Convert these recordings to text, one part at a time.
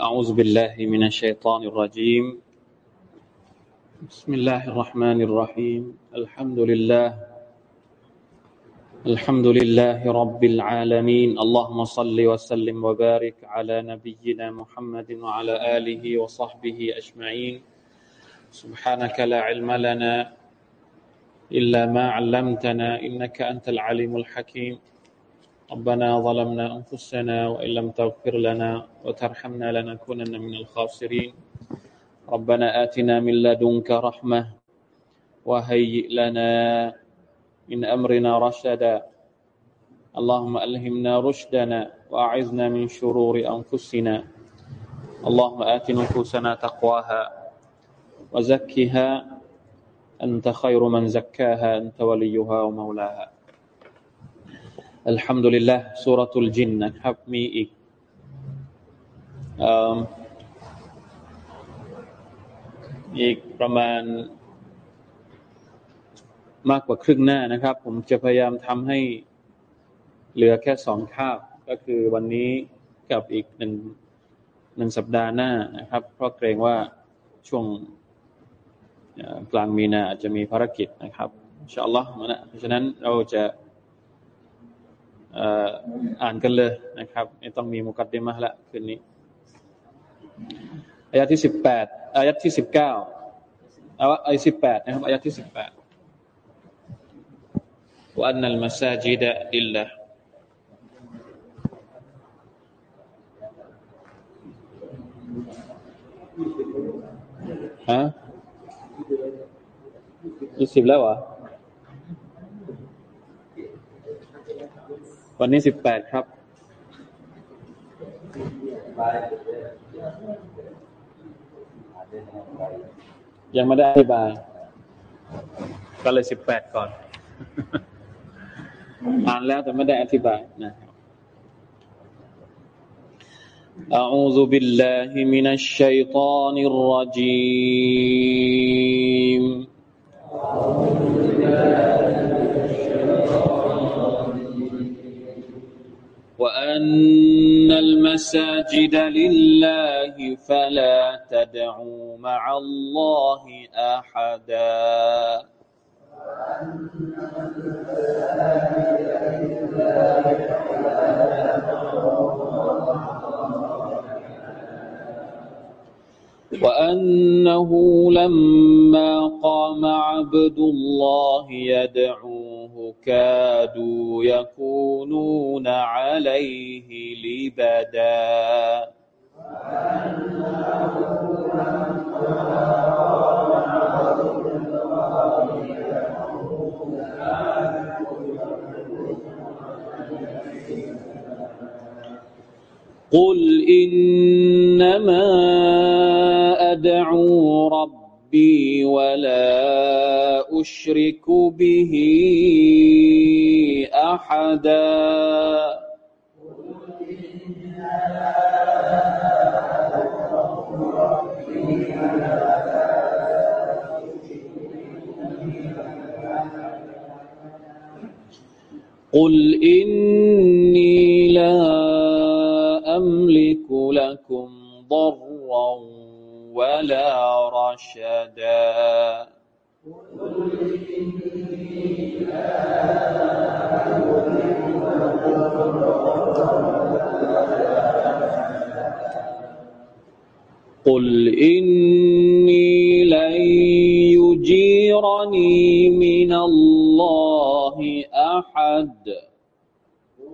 أعوذ بالله من الشيطان الرجيم. بسم الله الرحمن الرحيم. الحمد لله. الحمد لله رب العالمين. اللهم صل وسلم وبارك على نبينا محمد وعلى آله وصحبه أجمعين. سبحانك لا علم لنا إلا ما علمتنا إنك أنت العليم الحكيم. ربنا ظلمنا أنفسنا وإن لم تغفر لنا وترحمنا لنكونن من الخاسرين. ربنا آتنا من لدنك رحمة وهيئ لنا من أمرنا رشدا. اللهم ألهمنا رشدنا وأعذنا من شرور أنفسنا. اللهم آت نفوسنا تقواها وزكها. أنت خير من زكاها أنت وليها ومولاها. อัลฮัมดุลิลละสุรทูลจินนะครับ มีอีกอีกประมาณ มากกว่าครึ่งหน้านะครับ ผมจะพยายามทำให้เหลือแค่สองคาบ ก็คือวันนี้กับอีกหนึ่งหนึ่งสัปดาห์หน้านะครับ เพราะเกรงว่าช่วงกลางมีนาอาจจะมีภารกิจนะครับอินชาอัลลอฮ์นะเพราะฉะนั้นเราจะ อ่านกันเลยนะครับไม่ต้องมีมุกัดเดมาละคืนนี้อายะที่สิบแปดอายะที่สิบเก้าเอาวะอายสิบแปดนะครับอายะที่สิบแปดว่านัลมัสยิดอิลละฮะยี่สิบแล้วเหรอ วันนี้สิบแปดครับ ยังไม่ได้อธิบาย ก็เลยสิบแปดก่อน อ่านแล้วแต่ไม่ได้อธิบายนะครับ أعوذ بالله من الشيطان الرجيم أعوذ بالله وأن المساجد لله فلا تدعوا مع الله أحدا وأنه لما قام عبد الله يدعوه كادوا يكونون عليه لبدا. قل إنما أدعو ولا أشرك به أحدا. قل إني لا أملك لكم ضرا ولا رشدا. قل إني لن يجيرني من الله أحد.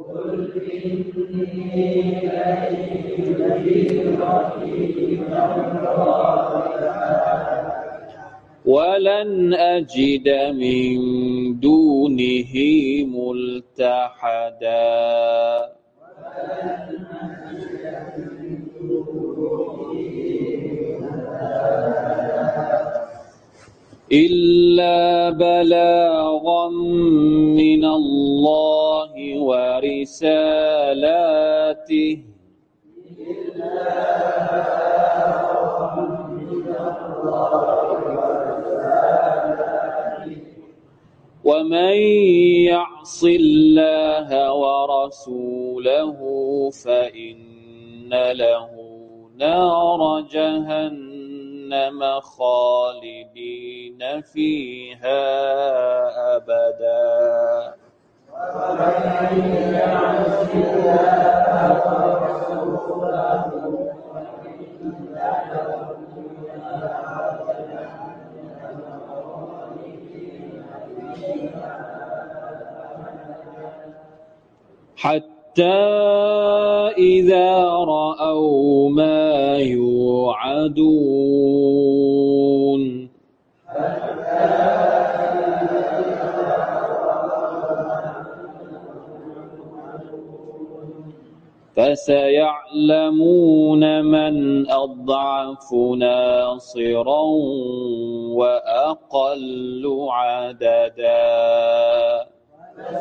قل إني لن يجيرني من الله أحد ولن أجد من دونه ملتحدا. إلا بلاغا من الله ورسالاته يعص الله ورسوله فإن له نار جهنم خالدين فيها أبدا. حتى إذا رأوا ما يوعدون. فسيعلمون من أضعف ناصرا وأقل عددا. อั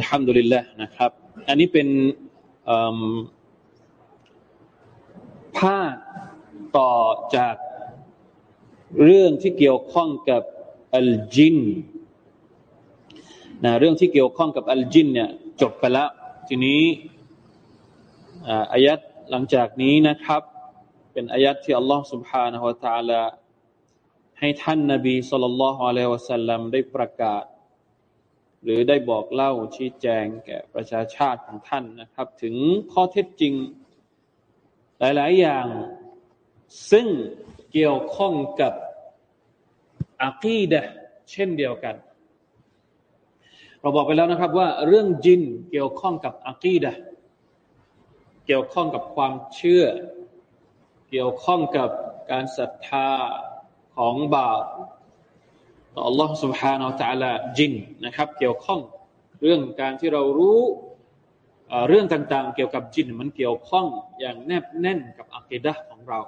ลฮัมดุลิลละนะครับ อันนี้เป็นภาต่อจากเรื่องที่เกี่ยวข้องกับอัลจินนะเรื่องที่เกี่ยวข้องกับอัลจินเนี่ยจบไปแล้ว ทีนี้ อายัดหลังจากนี้นะครับ เป็นอายัดที่อัลลอฮ์ سبحانه และ تعالى ให้ท่านนาบีสุลต่านละฮ์อะลัยวะสัลลัมได้ประกาศ หรือได้บอกเล่าชี้แจงแก่ประชาชาติของท่านนะครับ ถึงข้อเท็จจริง หลาย ๆ อย่าง ซึ่งเกี่ยวข้องกับอากีดะเช่นเดียวกัน เราบอกไปแล้วนะครับว่าเรื่องจินเกี่ยวข้องกับอากีดะ เกี่ยวข้องกับความเชื่อ เกี่ยวข้องกับการศรัทธาของบาปต่อ Allah سبحانه และ تعالى จินนะครับ เกี่ยวข้องเรื่องการที่เรารู้เรื่องต่างๆ เกี่ยวกับจินมันเกี่ยวข้องอย่างแนบแน่นกับอักีดะของเรา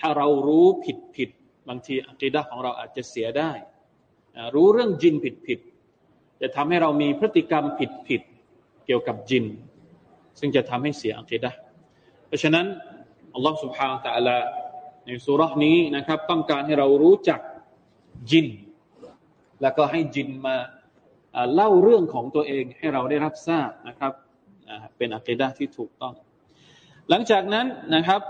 ถ้าเรารู้ผิดผิดบางทีอักีดะของเราอาจจะเสียได้ รู้เรื่องจินผิดผิดจะทำให้เรามีพฤติกรรมผิดผิดเกี่ยวกับจิน ซึ่งจะทำให้เสียอัคดะเพราะฉะนั้นอัลลอฮฺ سبحانه และ تعالى ในสุรานี้นะครับ ต้องการให้เรารู้จักจิน แล้วก็ให้จินมาเล่าเรื่องของตัวเองให้เราได้รับทราบนะครับเป็นอัคดะที่ถูกต้อง หลังจากนั้นนะครับ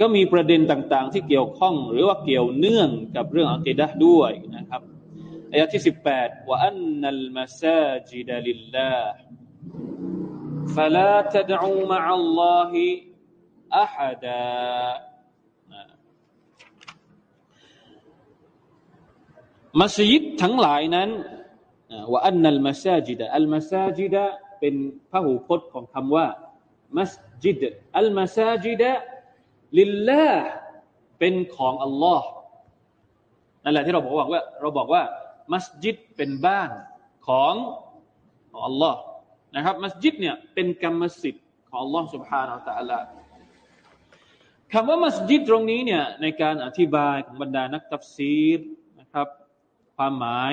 ก็มีประเด็นต่างๆ ที่เกี่ยวข้อง หรือว่าเกี่ยวเนื่องกับเรื่องอัคดะด้วยนะครับอายะที่18ว่าอันนัลมาซาจิดลิลลาห์ فلا تدعوا مع الله أحدا มัสยิดทั้งหลายนั้นว่าอันนัลมาซาจิดะอัลมาซาจิดะเป็นพหูพจน์ของคำว่ามัสยิดอัลมาซาจิดะลิลลาห์เป็นของอัลลอฮ์นั่นแหละที่เราบอกว่าเราบอกว่ามัสยิดเป็นบ้านของอัลลอฮ์ นะครับมัสยิดเนี่ยเป็นกรรมสิทธิ์ของ Allah سبحانه และ تعالى คำว่ามัสยิดตรงนี้เนี่ยในการอธิบายของบรรดานักตัฟซีรนะครับ ความหมาย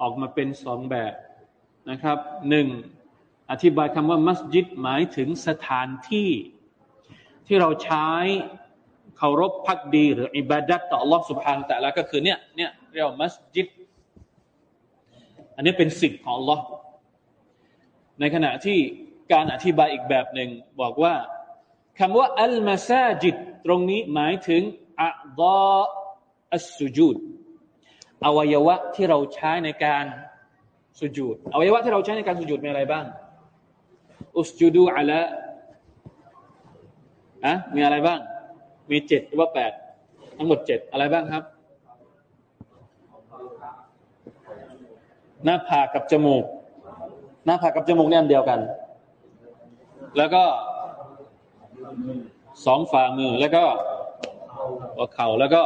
ออกมาเป็นสองแบบนะครับหนึ่งอธิบายคำว่ามัสยิดหมายถึงสถานที่ ที่เราใช้เคารพพักดี หรืออิบาดัตต่อ Allah سبحانه และ تعالى ก็คือเนี่ยเนี่ยเรียกว่ามัสยิด อันนี้เป็นสิทธิ์ของ Allah ในขณะที่การอธิบายอีกแบบหนึ่งบอกว่าคำว่าอัลมาซาจิดตรงนี้หมายถึงอัลออัสสุจูดอวัยวะที่เราใช้ในการสุจูดอวัยวะที่เราใช้ในการสุจูดมีอะไรบ้างอุสจูดูอะละอะมีอะไรบ้าง มีเจ็ดหรือว่าแปดทั้งหมดเจ็ดอะไรบ้างครับ หน้าผากกับจมูก น้าผากกับจมูกเนี่ยอันเดียวกัน แล้วก็สองฝ่ามือแล้วก็หัวเข่าแล้วก็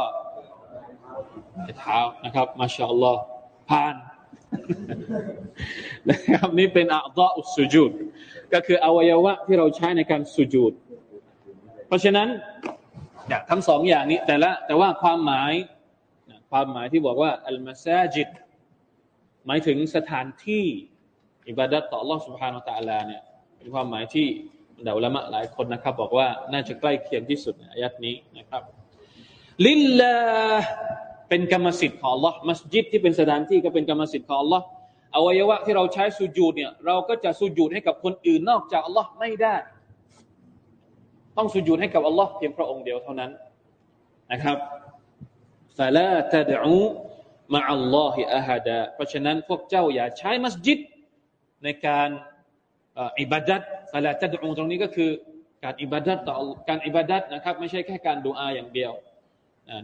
เท้านะครับ มาชาอัลลอฮ์ผ่านนะครับนี่เป็นอัลลอฮ์สุจูดก็คืออวัยวะที่เราใช้ในการสุจูดเพราะฉะนั้นทั้งสองอย่างนี้แต่ละแต่ว่าความหมายความหมายที่บอกว่าอัลมาซาจิดหมายถึงสถานที่ อิบาดัตต่อ Allah سبحانه และ تعالى เนี่ยเป็นความหมายที่เดาละมะหลายคนนะครับ บอกว่าน่าจะใกล้เคียงที่สุดในอายัดนี้นะครับลิลลา เป็นกรรมสิทธิ์ของ Allah มัสยิดที่เป็นสถานที่ก็เป็นกรรมสิทธิ์ของ Allah อวัยวะที่เราใช้สุญูดเนี่ยเราก็จะสุญูดให้กับคนอื่นนอกจาก Allah ไม่ได้ ต้องสุญูดให้กับ Allah เพียงพระองค์เดียวเท่านั้นนะครับฟาลาตะดูมาอัลลอฮิอะฮัดะเพราะฉะนั้นพวกเจ้าอย่าใช้มัสยิด ในการอิบาดัตฟาลาตะดูตรงนี้ก็คือการอิบาดัตต่อการอิบาดัตนะครับไม่ใช่แค่การดูอาอย่างเดียว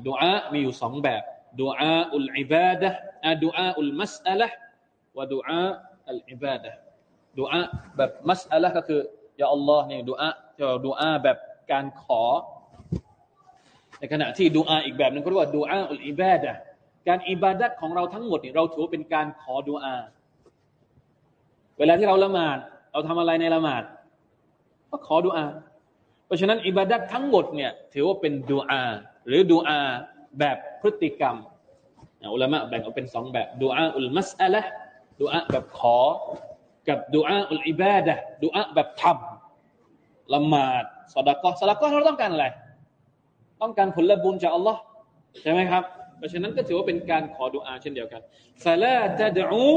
ดูอามีอยู่สองแบบดูอาอุลอิบาดะดูอาอุลมัสอะลละวะดูอาอัลอิบาดะดูอาแบบมัสอะลละก็คือยาอัลลอฮ์นี่ดูอาจะดูอาแบบการขอ ในขณะที่ดูอาอีกแบบนึงเขาเรียกว่าดูอาอุลอิบาดะการอิบาดัตของเราทั้งหมดนี่เราถือว่าเป็นการขอดูอา เวลาที่เราละหมาด เราทำอะไรในละหมาด ก็ขอดูอา เพราะฉะนั้นอิบาดัตทั้งหมดเนี่ยถือว่าเป็นดูอา หรือดูอาแบบพฤติกรรมอุลามะแบ่งออกเป็นสองแบบดูอาอุลมัสอะละดูอาแบบขอ กับดูอาอุลอิบาดะดูอาแบบทำละหมาดสดกอสดกอเราต้องการอะไร ต้องการผลบุญจากอัลลอฮ์ใช่ไหมครับ เพราะฉะนั้นก็ถือว่าเป็นการขอดุอาเช่นเดียวกันฟาลาตะดู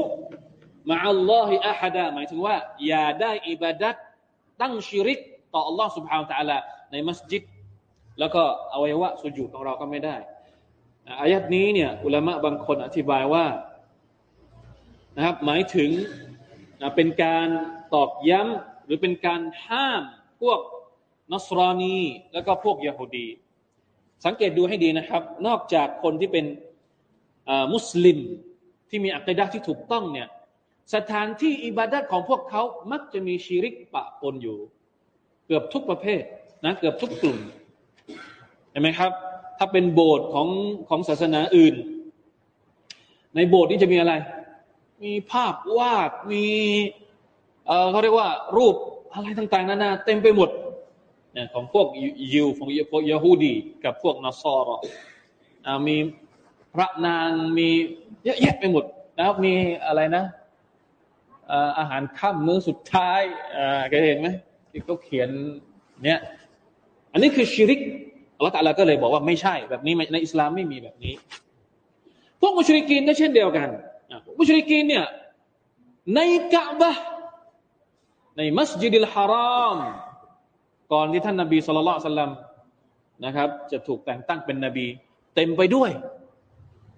มาอัลลอฮิอะฮัดะหมายถึงว่า อย่าได้อิบาดัตตั้งชิริก ต่ออัลลอฮ์ سبحانه และอัลาในมัสยิด แล้วก็อวัยวะสุญูดของเราก็ไม่ได้อายัดนี้เนี่ยอุลามะบางคนอธิบายว่านะครับหมายถึงเป็นการตอกย้ำหรือเป็นการห้ามพวกนอสรอนี แล้วก็พวกยโฮดี สังเกตดูให้ดีนะครับ นอกจากคนที่เป็นมุสลิมที่มีอัคดะที่ถูกต้องเนี่ย สถานที่อิบาดัตของพวกเขามักจะมีชีริกปะปนอยู่ เกือบทุกประเภทนะเกือบทุกกลุ่มเห็นไหมครับ ถ้าเป็นโบสถ์ของของศาสนาอื่น ในโบสถ์นี้จะมีอะไร มีภาพวาดมีเขาเรียกว่า รูปอะไรต่างๆนานาเต็มไปหมดเนี่ยของพวกยิวของพวกยาฮูดี กับพวกนอสอรอมีพระนางมีเยอะแยะไปหมดนะครับมีอะไรนะ อาหารค่ำมื้อสุดท้ายเคยเห็นไหมที่เขาเขียนเนี่ยอันนี้คือชิริกอัลลอฮฺตะลาก็เลยบอกว่าไม่ใช่แบบนี้ในอิสลามไม่มีแบบนี้ พวกมุชริกีนก็เช่นเดียวกันมุชริกีนเนี่ยในกะบะในมัสยิดิลฮารอมก่อนที่ท่านนบีสุลต่านสัลลัมนะครับ จะถูกแต่งตั้งเป็นนบี เต็มไปด้วย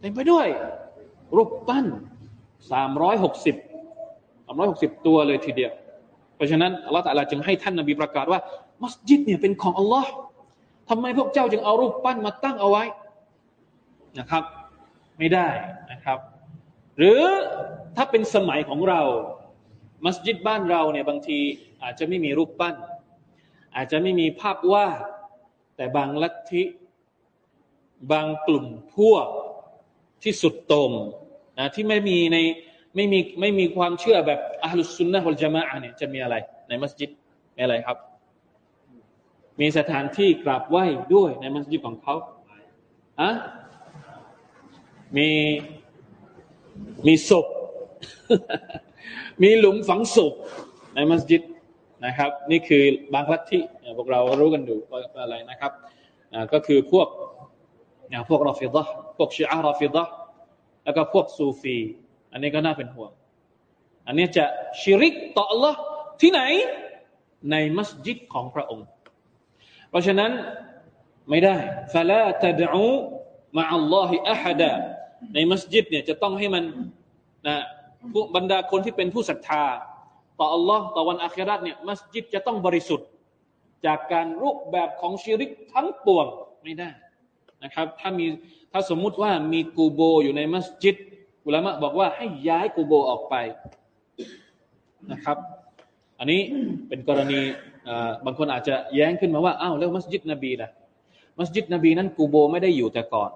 เต็มไปด้วย รูปปั้นสามร้อยหกสิบ ร้อยหกสิบตัวเลยทีเดียว เพราะฉะนั้นอัลลอฮฺตะลาจึงให้ท่านนบีประกาศว่า มัสยิดเนี่ยเป็นของอัลลอฮ์ทำไมพวกเจ้าจึงเอารูปปั้นมาตั้งเอาไว้นะครับ ไม่ได้นะครับ หรือถ้าเป็นสมัยของเรา มัสยิดบ้านเราเนี่ยบางทีอาจจะไม่มีรูปปั้น อาจจะไม่มีภาพวาดแต่บางลัทธิบางกลุ่มพวกที่สุดต่งนะที่ไม่มีใน ไม่มีไม่มีความเชื่อแบบอัลลุสุนนะฮุลจามะเนี่ยจะมีอะไร ในมัสยิดมีอะไรครับ มีสถานที่กราบไหว้ด้วยในมัสยิดของเขาอะมีมีศพ มีหลุมฝังศพในมัสยิดนะครับ นี่คือบางลัทธิพวกเรารู้กันอยู่ว่าอะไรนะครับก็คือพวกพวกรอฟิดะพวกชีอะรอฟิดะแล้วก็พวกซูฟี อันนี้ก็น่าเป็นห่วง อันนี้จะชิริกต่อ Allah ที่ไหน ในมัสยิดของพระองค์ เพราะฉะนั้นไม่ได้ฟาลาตะดูมาอัลลอฮิอะฮัดะในมัสยิดเนี่ยจะต้องให้มันนะผู้บรรดาคนที่เป็นผู้ศรัทธา ต่ออัลลอฮ์ต่อวันอาคราตเนี่ยมัสยิดจะต้องบริสุทธิ์ จากการรูปแบบของชิริกทั้งปวงไม่ได้นะครับ ถ้ามีถ้าสมมุติว่ามีกูโบอยู่ในมัสยิด อุลามะบอกว่าให้ย้ายกูโบออกไปนะครับ อันนี้เป็นกรณีบางคนอาจจะแย้งขึ้นมาว่าอ้าวแล้วมัสยิดนบีล่ะมัสยิดนบีนั้นกูโบไม่ได้อยู่แต่ก่อน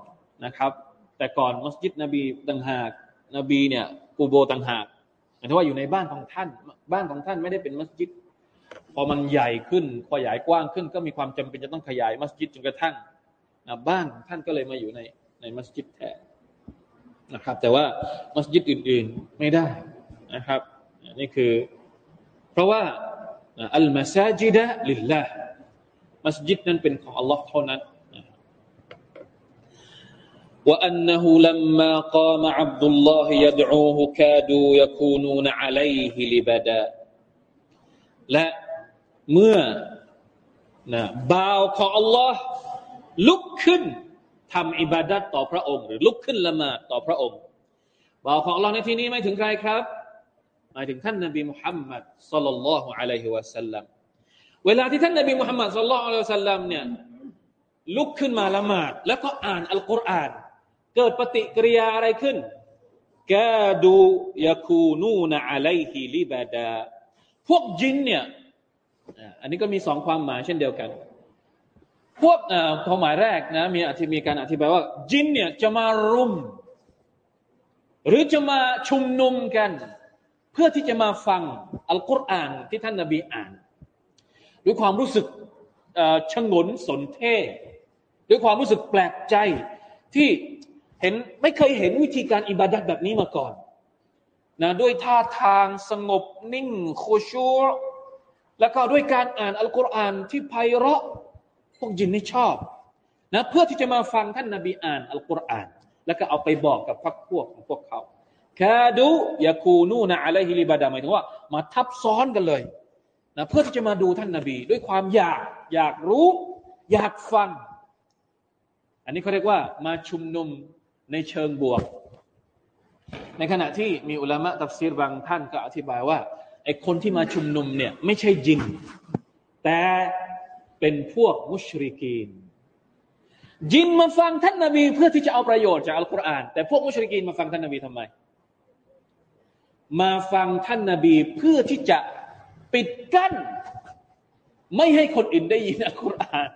นะครับ แต่ก่อนมัสยิดนบีต่างหากนบีเนี่ยกูโบต่างหากหมายถึงว่าอยู่ในบ้านของท่าน บ้านของท่านไม่ได้เป็นมัสยิดพอมันใหญ่ขึ้นขยายกว้างขึ้น ก็มีความจำเป็นจะต้องขยายมัสยิดจนกระทั่งบ้านของท่านก็เลยมาอยู่ในในมัสยิดแทน นะครับ แต่ว่ามัสยิดอื่น ๆไม่ได้นะครับนี่คือ เพราะว่าอัลมาซาจิดะลิลลาห์มัสยิดนั้นเป็นของอัลลอฮ์เท่านั้น وأنه لما قام عبد الله يدعوه كادوا يكونون عليه لبدا และเมื่อนะบ่าวของ Allah ลุกขึ้น ทำอิบาดัตต่อพระองค์ หรือลุกขึ้นละหมาดต่อพระองค์บ่าวของ Allah ในที่นี้ไม่ถึงใครครับ หมายถึงท่านนบีมุฮัมมัดสัลลัลลอฮุอะลัยฮิวะสัลลัมเวลาที่ท่านนบีมุฮัมมัดสัลลัลลอฮุอะลัยฮิวะสัลลัมเนี่ยลุกขึ้นมาละหมาด แล้วก็อ่านอัลกุรอาน เกิดปฏิกิริยาอะไรขึ้นกาดูยาคูนูนอะลัยฮิลิบาดา พวกจินเนี่ยอันนี้ก็มีสองความหมายเช่นเดียวกัน พวกความหมายแรกนะมีอธิมีการอธิบายว่า จินเนี่ยจะมารุม หรือจะมาชุมนุมกัน เพื่อที่จะมาฟังอัลกุรอานที่ท่านนาบีอ่านด้วยความรู้สึกชงนสนเท่ด้วยความรู้สึกแปลกใจที่เห็นไม่เคยเห็นวิธีการอิบาดัดแบบนี้มาก่อนนะด้วยท่าทางสงบนิ่งโคชูแล้วก็ด้วยการอ่านอัลกุรอานที่ไพเราะ พวกยินนี่ชอบนะเพื่อที่จะมาฟังท่านนาบีอ่านอัลกุรอาน แล้วก็เอาไปบอกกับพรรคพวกของพวกเขาคาดูยาคูนูนะอะลัยฮิลิบาดาหมายถึงว่า มาทับซ้อนกันเลยนะเพื่อที่จะมาดูท่านนาบี ด้วยความอยากอยากรู้ อยากฟัง อันนี้เขาเรียกว่ามาชุมนุมในเชิงบวก ในขณะที่มีอุลามะตัฟซีรบางท่านก็อธิบายว่าไอ้คนที่มาชุมนุมเนี่ยไม่ใช่จินแต่ เป็นพวกมุชริกีน จินมาฟังท่านนาบี เพื่อที่จะเอาประโยชน์จากอัลกุรอาน แต่พวกมุชริกีนมาฟังท่านนาบีทำไม มาฟังท่านนาบีเพื่อที่จะปิดกั้น ไม่ให้คนอื่นได้ยินอัลกุรอาน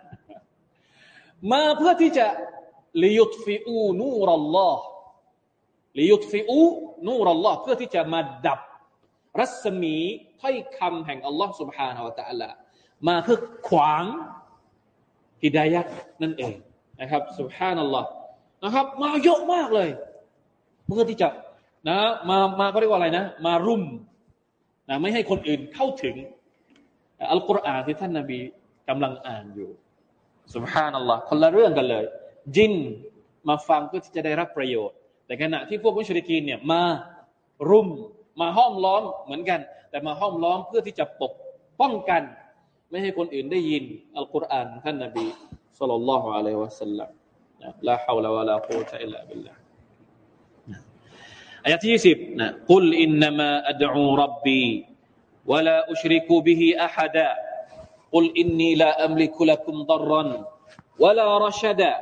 มาเพื่อที่จะลิยุตฟิอูนูรัลลอฮ์ลิยุตฟิอูนูรัลลอฮ์เพื่อที่จะมาดับ รัศมีถ้อยคำแห่งอัลลอฮ์ سبحانه และ تعالى มาเพื่อขวางฮิดายัดนั่นเองนะครับสุฮานัลลอฮ์นะครับ มาเยอะมากเลย เพื่อที่จะนะมามาก็เรียกว่าอะไรนะ มารุมนะไม่ให้คนอื่นเข้าถึง อัลกุรอานที่ท่านนาบีกำลังอ่านอยู่สุฮานัลลอฮ์คนละเรื่องกันเลย จินมาฟังเพื่อที่จะได้รับประโยชน์ แต่ขณะที่พวกมุชริกีนเนี่ยมารุม มาห้อมล้อมเหมือนกัน แต่มาห้อมล้อมเพื่อที่จะปกป้องกัน ไม่ให้คนอื่นได้ยินอัลกุรอานท่านนบีสุลต่านละฮ์อะลัยฮิวะสัลลัมลาฮาวลาวะลาฮูตะอิลลาบิลลาห์อายะที่ยี่สิบนะกุลอินนามาอัดอูรับบี ولا أشرك به أحدا قل إني لا أملك لكم ضرا ولا رشدا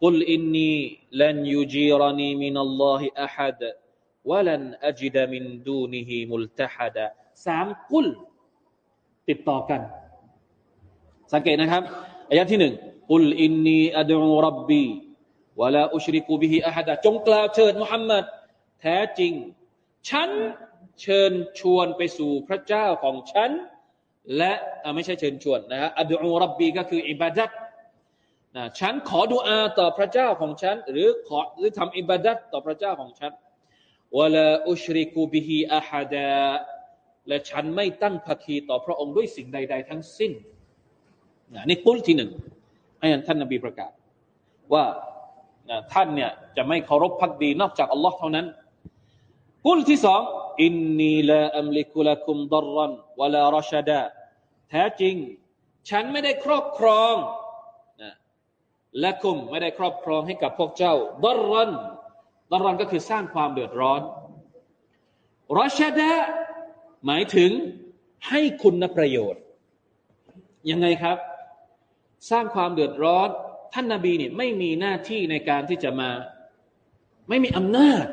قل إني لن يجيرني من الله أحد ولن أجد من دونه ملتحدا สามกุลติดต่อกัน สังเกตนะครับอายะที่หนึ่งกุลอินนีอัดูรับบีวะลาอุชริกุบิฮิอะฮัดะจงกล่าวเชิญมุฮัมมัดแท้จริง ฉันเชิญชวนไปสู่พระเจ้าของฉัน และไม่ใช่เชิญชวนนะฮะอัดูรับบีก็คืออิบาดัตนะฉันขอดุอาต่อพระเจ้าของฉัน หรือขอหรือทำอิบาดัตต่อพระเจ้าของฉันวะลาอุชริกูบิฮิอาฮัดาและฉันไม่ตั้งภาคีต่อพระองค์ด้วยสิ่งใด ๆ ทั้งสิ้น นี่กุลที่หนึ่งให้ท่านนบีประกาศ ว่าท่านเนี่ยจะไม่เคารพพักดีนอกจากอัลลอฮ์เท่านั้น กุลที่สองอินนีลาอัมลิกุลักุมดรันวลารชดาแท้จริง ฉันไม่ได้ครอบครองและคุมไม่ได้ครอบครองให้กับพวกเจ้าดรรันดรรันก็คือสร้างความเดือดร้อนรชดะหมายถึงให้คุณประโยชน์ ยังไงครับ สร้างความเดือดร้อน ท่านนาบีเนี่ยไม่มีหน้าที่ในการที่จะมา ไม่มีอำนาจ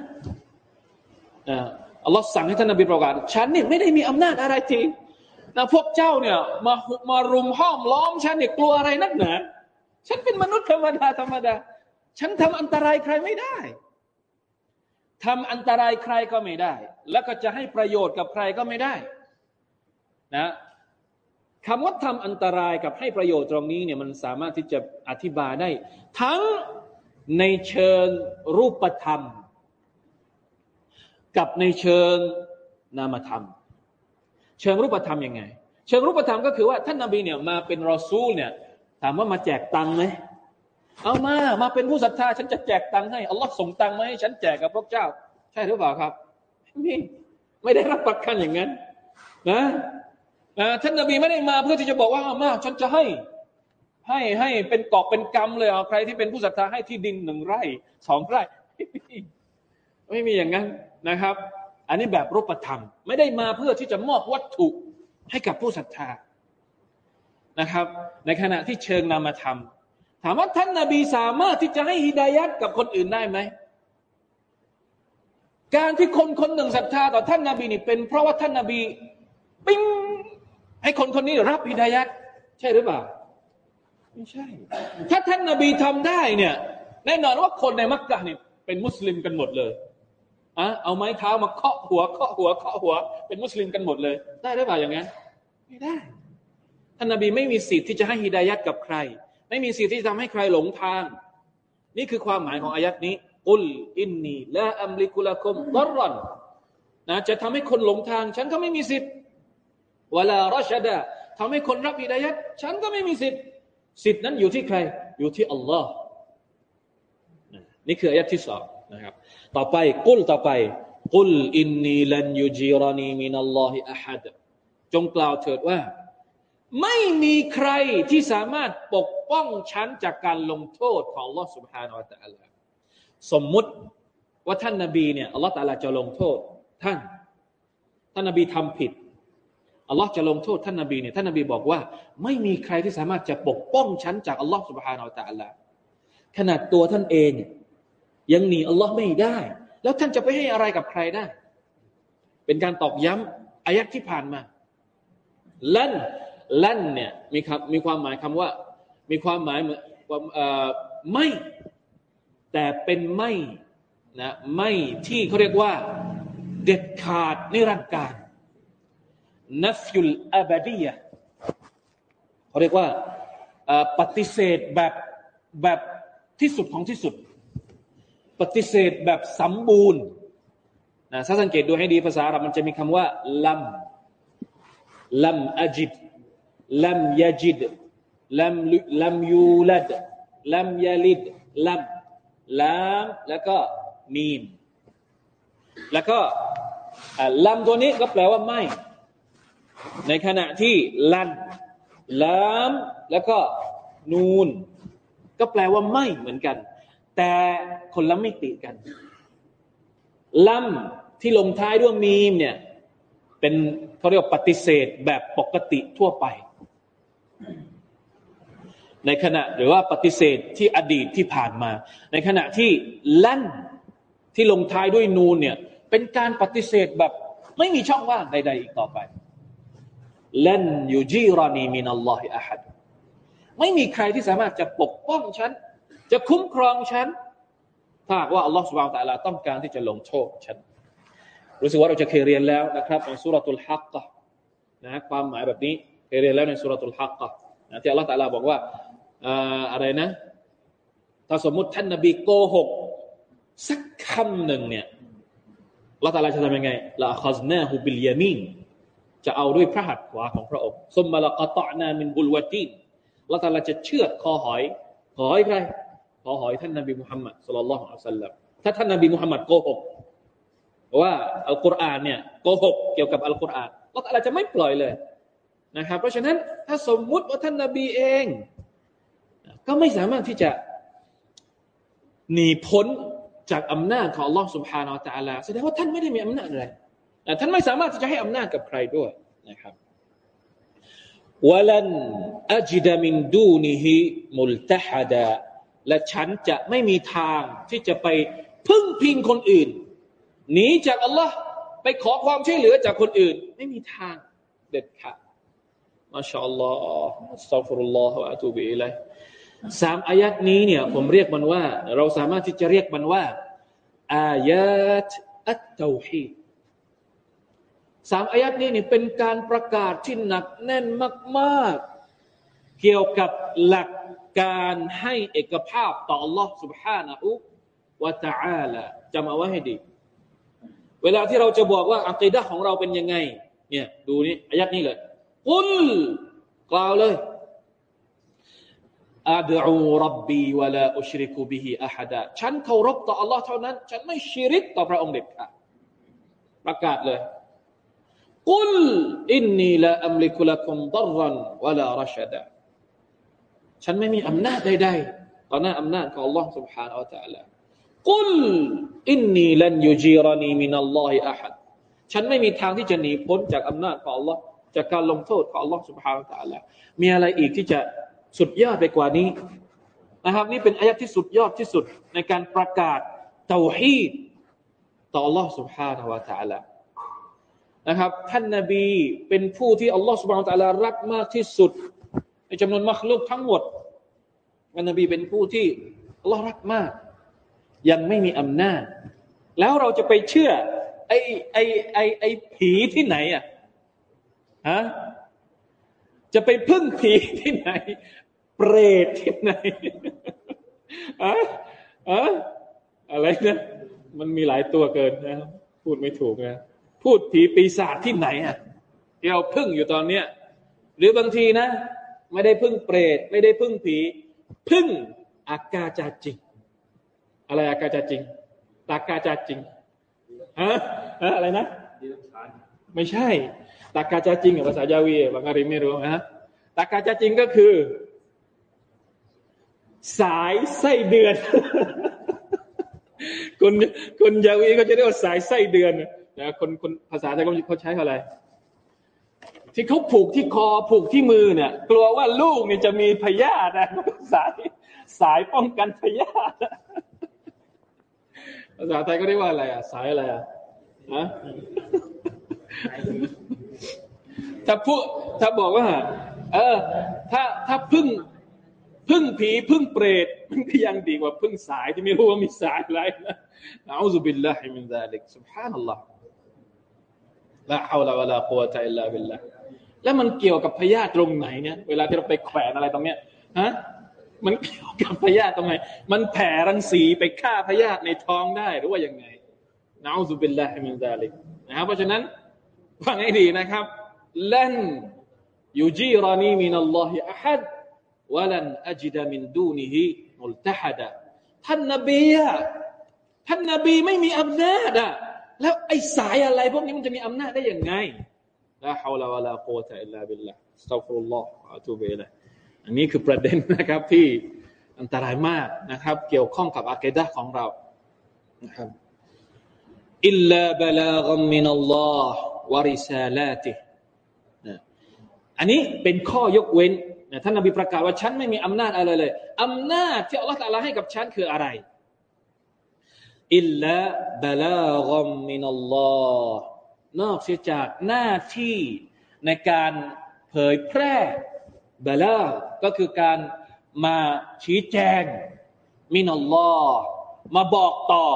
อัลลอฮ์สั่งให้ท่านนาบีประกาศฉันเนี่ยไม่ได้มีอำนาจอะไรจริงนะพวกเจ้าเนี่ยมามารุมห้อมล้อมฉันเนี่ยกลัวอะไรนักหนาฉันเป็นมนุษย์ธรรมดาธรรมดา ฉันทำอันตรายใครไม่ได้ทำอันตรายใครก็ไม่ได้ แล้วก็จะให้ประโยชน์กับใครก็ไม่ได้ นะ คำว่าทำอันตรายกับให้ประโยชน์ตรงนี้เนี่ยมันสามารถที่จะอธิบายได้ ทั้งในเชิงรูปธรรม กับในเชิงนามธรรม เชิงรูปธรรมยังไง เชิงรูปธรรมก็คือว่าท่านนาบีเนี่ยมาเป็นรอซูลเนี่ยถามว่ามาแจกตังค์ไหมเอามามาเป็นผู้ศรัทธา ฉันจะแจกตังค์ให้อัลลอฮ์ส่งตังค์มาให้ฉันแจกกับพวกเจ้า ใช่หรือเปล่าครับไม่ไม่ได้รับประกันอย่างนั้นนะ ท่านนบีไม่ได้มาเพื่อที่จะบอกว่ามาฉันจะให้ ให้ให้เป็นกอบเป็นกรรมเลยเอาใครที่เป็นผู้ศรัทธาให้ที่ดินหนึ่งไร่สองไร่ไม่มีอย่างนั้นนะครับ อันนี้แบบรูปธรรม ไม่ได้มาเพื่อที่จะมอบวัตถุให้กับผู้ศรัทธานะครับ ในขณะที่เชิงนามธรรม ถามว่าท่านนาบีสามารถที่จะให้ฮิดายัดกับคนอื่นได้ไหมการที่คนคนหนึ่งศรัทธาต่อท่านนาบีนี่เป็นเพราะว่าท่านนาบี ปิ้ง ให้คนคนนี้รับฮิดายัดใช่หรือเปล่า ไม่ใช่ ถ้าท่านนาบีทำได้เนี่ย แน่นอนว่าคนในมักกะเนี่ยเป็นมุสลิมกันหมดเลยอะเอาไม้เท้ามาเคาะหัวเคาะหัวเคาะหัว เป็นมุสลิมกันหมดเลย ได้หรือเปล่าอย่างนั้น ไม่ได้ ท่านนาบีไม่มีสิทธิ์ที่จะให้ฮิดายัดกับใคร ไม่มีสิทธิ์ที่จะทำให้ใครหลงทาง นี่คือความหมายของอายัดนี้อุลอินนีและอัมลิกุลาคมดรอนนะจะทำให้คนหลงทาง ฉันก็ไม่มีสิทธิ์ วลารชดาทำให้คนรับอิดายัดฉันก็ไม่มีสิทธิ์สิทธิ์นั้นอยู่ที่ใคร อยู่ที่อัลลอฮ์นี่คืออายะที่สองนะครับต่อไปกุลต่อไปกุลอินนีลันยูจีรานีมินัลลอฮิอะฮัดจงกล่าวเถิดว่า ไม่มีใครที่สามารถปกป้องฉันจากการลงโทษของอัลลอฮ์สุบฮานอัลลอฮ์สมมุติว่าท่านนาบีเนี่ยอัลลอฮ์ตาลาจะลงโทษ ท่าน ท่านนาบีทำผิด อัลลอฮ์จะลงโทษท่านนาบีเนี่ยท่านนาบีบอกว่า ไม่มีใครที่สามารถจะปกป้องฉันจากอัลลอฮ์สุบฮานาอัลตะลาขนาดตัวท่านเอง ยังหนีอัลลอฮ์ไม่ได้ แล้วท่านจะไปให้อะไรกับใครได้ เป็นการตอกย้ำอายักที่ผ่านมาลั่นลั่นเนี่ยมีคำมีความหมายคำว่า มีความหมายเหมือนไม่แต่เป็นไม่นะไม่ที่เขาเรียกว่า เด็ดขาดในร่างกาย นัฟยุลอาบดียะเขาเรียกว่าปฏิเสธแบบแบบที่สุดของที่สุด ปฏิเสธแบบสมบูรณ์นะถ้าสังเกตดูให้ดีภาษาอาหรับมันจะมีคำว่าลัมลัมอจิดลัมยาจิดลัมลัมยูลัดลัมยาลิดลัมลามแล้วก็มีมแล้วก็ลำตัวนี้ก็แปลว่าไม่ ในขณะที่ลันลามแล้วก็นูน ก็แปลว่าไม่เหมือนกัน แต่คนละไม่ติกันลำที่ลงท้ายด้วยมีมเนี่ยเป็นเขาเรียกปฏิเสธแบบปกติทั่วไป ในขณะหรือว่าปฏิเสธที่อดีตที่ผ่านมา ในขณะที่ลั่นที่ลงท้ายด้วยนูนเนี่ยเป็นการปฏิเสธแบบไม่มีช่องว่างใด ๆ อีกต่อไป ลั่นยูจีรานีมินัลลอฮิอะฮัดไม่มีใครที่สามารถจะปกป้องฉัน จะคุ้มครองฉัน ถ้าว่าอัลลอฮฺสุบานตะลาต้องการที่จะลงโทษฉัน รู้สึกว่าเราจะเคยเรียนแล้วนะครับในสุรทูลฮักกะนะความหมายแบบนี้เคยเรียนแล้วในสุรทูลฮักกะนะที่อัลลอฮฺตะลาบอกว่าอะไรนะ ถ้าสมมุติท่านนบีโกหกสักคำหนึ่งเนี่ยละตาลาจะทำยังไงละคอสนาฮูบิลยามีน จะเอาด้วยพระหัตถ์ขวาของพระองค์สมมาละกตะนามินบุลวาตีนละตาลาจะเชือดคอหอยขอให้ใครขอหอยท่านนบีมุฮัมมัดสุลลัลของอัลสลัมถ้าท่านนบีมุฮัมมัดโกหกว่าอัลกุรอานเนี่ยโกหกเกี่ยวกับอัลกุรอานละตาลาจะไม่ปล่อยเลยนะครับ เพราะฉะนั้นถ้าสมมุติว่าท่านนบีเอง ก็ไม่สามารถที่จะหนีพ้นจากอำนาจของอัลลอฮ์สุบฮานาอัลตะลาแสดงว่าท่านไม่ได้มีอำนาจอะไร ท่านไม่สามารถที่จะให้อำนาจกับใครด้วยนะครับวลันอัจดมินดูนิฮิมุลตฮัดะและฉันจะไม่มีทางที่จะไปพึ่งพิงคนอื่นหนีจากอัลลอฮ์ไปขอความช่วยเหลือจากคนอื่น ไม่มีทางเด็ดขาดมาชาอัลลอฮ์อัสซาฟุรุลลอฮ์วะอะตูบิอิลัยสามอายัดนี้เนี่ยผมเรียกมันว่า เราสามารถที่จะเรียกมันว่า อายาตอัตตาฮี สามอายัดนี้เนี่ยเป็นการประกาศที่หนักแน่นมากๆ เกี่ยวกับหลักการให้เอกภาพต่อ Allah سبحانه และ تعالى จำเอาไว้ให้ดี เวลาที่เราจะบอกว่าอัคดะของเราเป็นยังไงเนี่ยดูนี่อายัดนี้เลยกุลกล่าวเลย อาดูรับบีวะลาอุชริกุบิฮิอะฮัดะฉันเคารพต่อ Allah เท่านั้น ฉันไม่ชิริกต่อพระองค์เด็ดขาดประกาศเลย กุลอินนีละอัมลิกุลคุมดรันวะลารชดะฉันไม่มีอำนาจใดๆต่อหน้าอำนาจของ Allah سبحانه และ تعالى กุลอินนีลันยูจีรนีมินัลลอฮิอะฮัดฉันไม่มีทางที่จะหนีพ้นจากอำนาจของ Allah จากการลงโทษของ Allah سبحانه และ تعالى มีอะไรอีกที่จะสุดยอดไปกว่านี้นะครับนี่เป็นอายะที่สุดยอดที่สุดในการประกาศเตาฮีดต่อ Allah سبحانه และ تعالى นะครับ ท่านนาบีเป็นผู้ที่อัลลอฮฺสุบานตะลารักมากที่สุด ในจำนวนมรรคลูกทั้งหมดท่านนาบีเป็นผู้ที่อัลลอฮ์รักมาก ยังไม่มีอำนาจ แล้วเราจะไปเชื่อ ไอ้ไอ้ไอ้ไอ้ผีที่ไหนอะฮะจะไปพึ่งผีที่ไหน เปรตที่ไหนอะอะอะไรนะ มันมีหลายตัวเกินนะ พูดไม่ถูกนะ พูดผีปีศาจที่ไหนอะที่เราพึ่งอยู่ตอนเนี้ยหรือบางทีนะ ไม่ได้พึ่งเปรตไม่ได้พึ่งผี พึ่งอากาจาจริง อะไรอากาจาจริงตากาจาจริงฮะอะไรนะไม่ใช่ตากาจาจริงภาษายาวีบางอาริไม่รู้นะตากาจาจริงก็คือ สายไส้เดือนคนคนยาวีก็จะเรียกว่าสายไส้เดือน นะคนคนภาษาไทยเขาใช้อะไร ที่เขาผูกที่คอผูกที่มือเนี่ย กลัวว่าลูกเนี่ยจะมีพยาธินะสายสายป้องกันพยาธิภาษาไทยก็เรียกว่าอะไรอะ สายอะไรอะฮะถ้าพูดถ้าบอกว่า เออ ถ้าถ้าพึ่งพึ่งผีพึ่งเปรตมันก็ยังดีกว่าพึ่งสายที่ไม่รู้ว่ามีสายอะไรนะأعوذ بالله من ذلك سبحان الله لا حول ولا قوة إلا بالله แล้วมันเกี่ยวกับพยาธิตรงไหนเนี่ย เวลาที่เราไปแขวนอะไรตรงเนี้ยฮะมันเกี่ยวกับพยาธิตรงไหน มันแผ่รังสีไปฆ่าพยาธิในท้องได้หรือว่ายังไงنعوذ بالله من ذلك นะครับเพราะฉะนั้นฟังให้ดีนะครับلن يجيرني من الله أحد ولن أجد من دونه ملتحدا ท่านนบีอะท่านนบีไม่มีอำนาจอะ แล้วไอ้สายอะไรพวกนี้มันจะมีอำนาจได้ยังไงلا حول ولا قوة إلا بالله أستغفر الله وأتوب إليه อันนี้คือประเด็นนะครับที่อันตรายมากนะครับ เกี่ยวข้องกับعقيدة ของเรานะครับอิลลาบลากมินัลลอฮ์วริซาลาติอันนี้เป็นข้อยกเว้นท่านนบีประกาศว่าฉันไม่มีอำนาจอะไรเลยอำนาจที่อัลลอฮฺตะให้กับฉันคืออะไร อิลลาบลากมมินัลลอฮ์นอกเสียจากหน้าที่ในการเผยแพร่บลาก็คือการมาชี้แจง มินัลลอฮ์มาบอกต่อ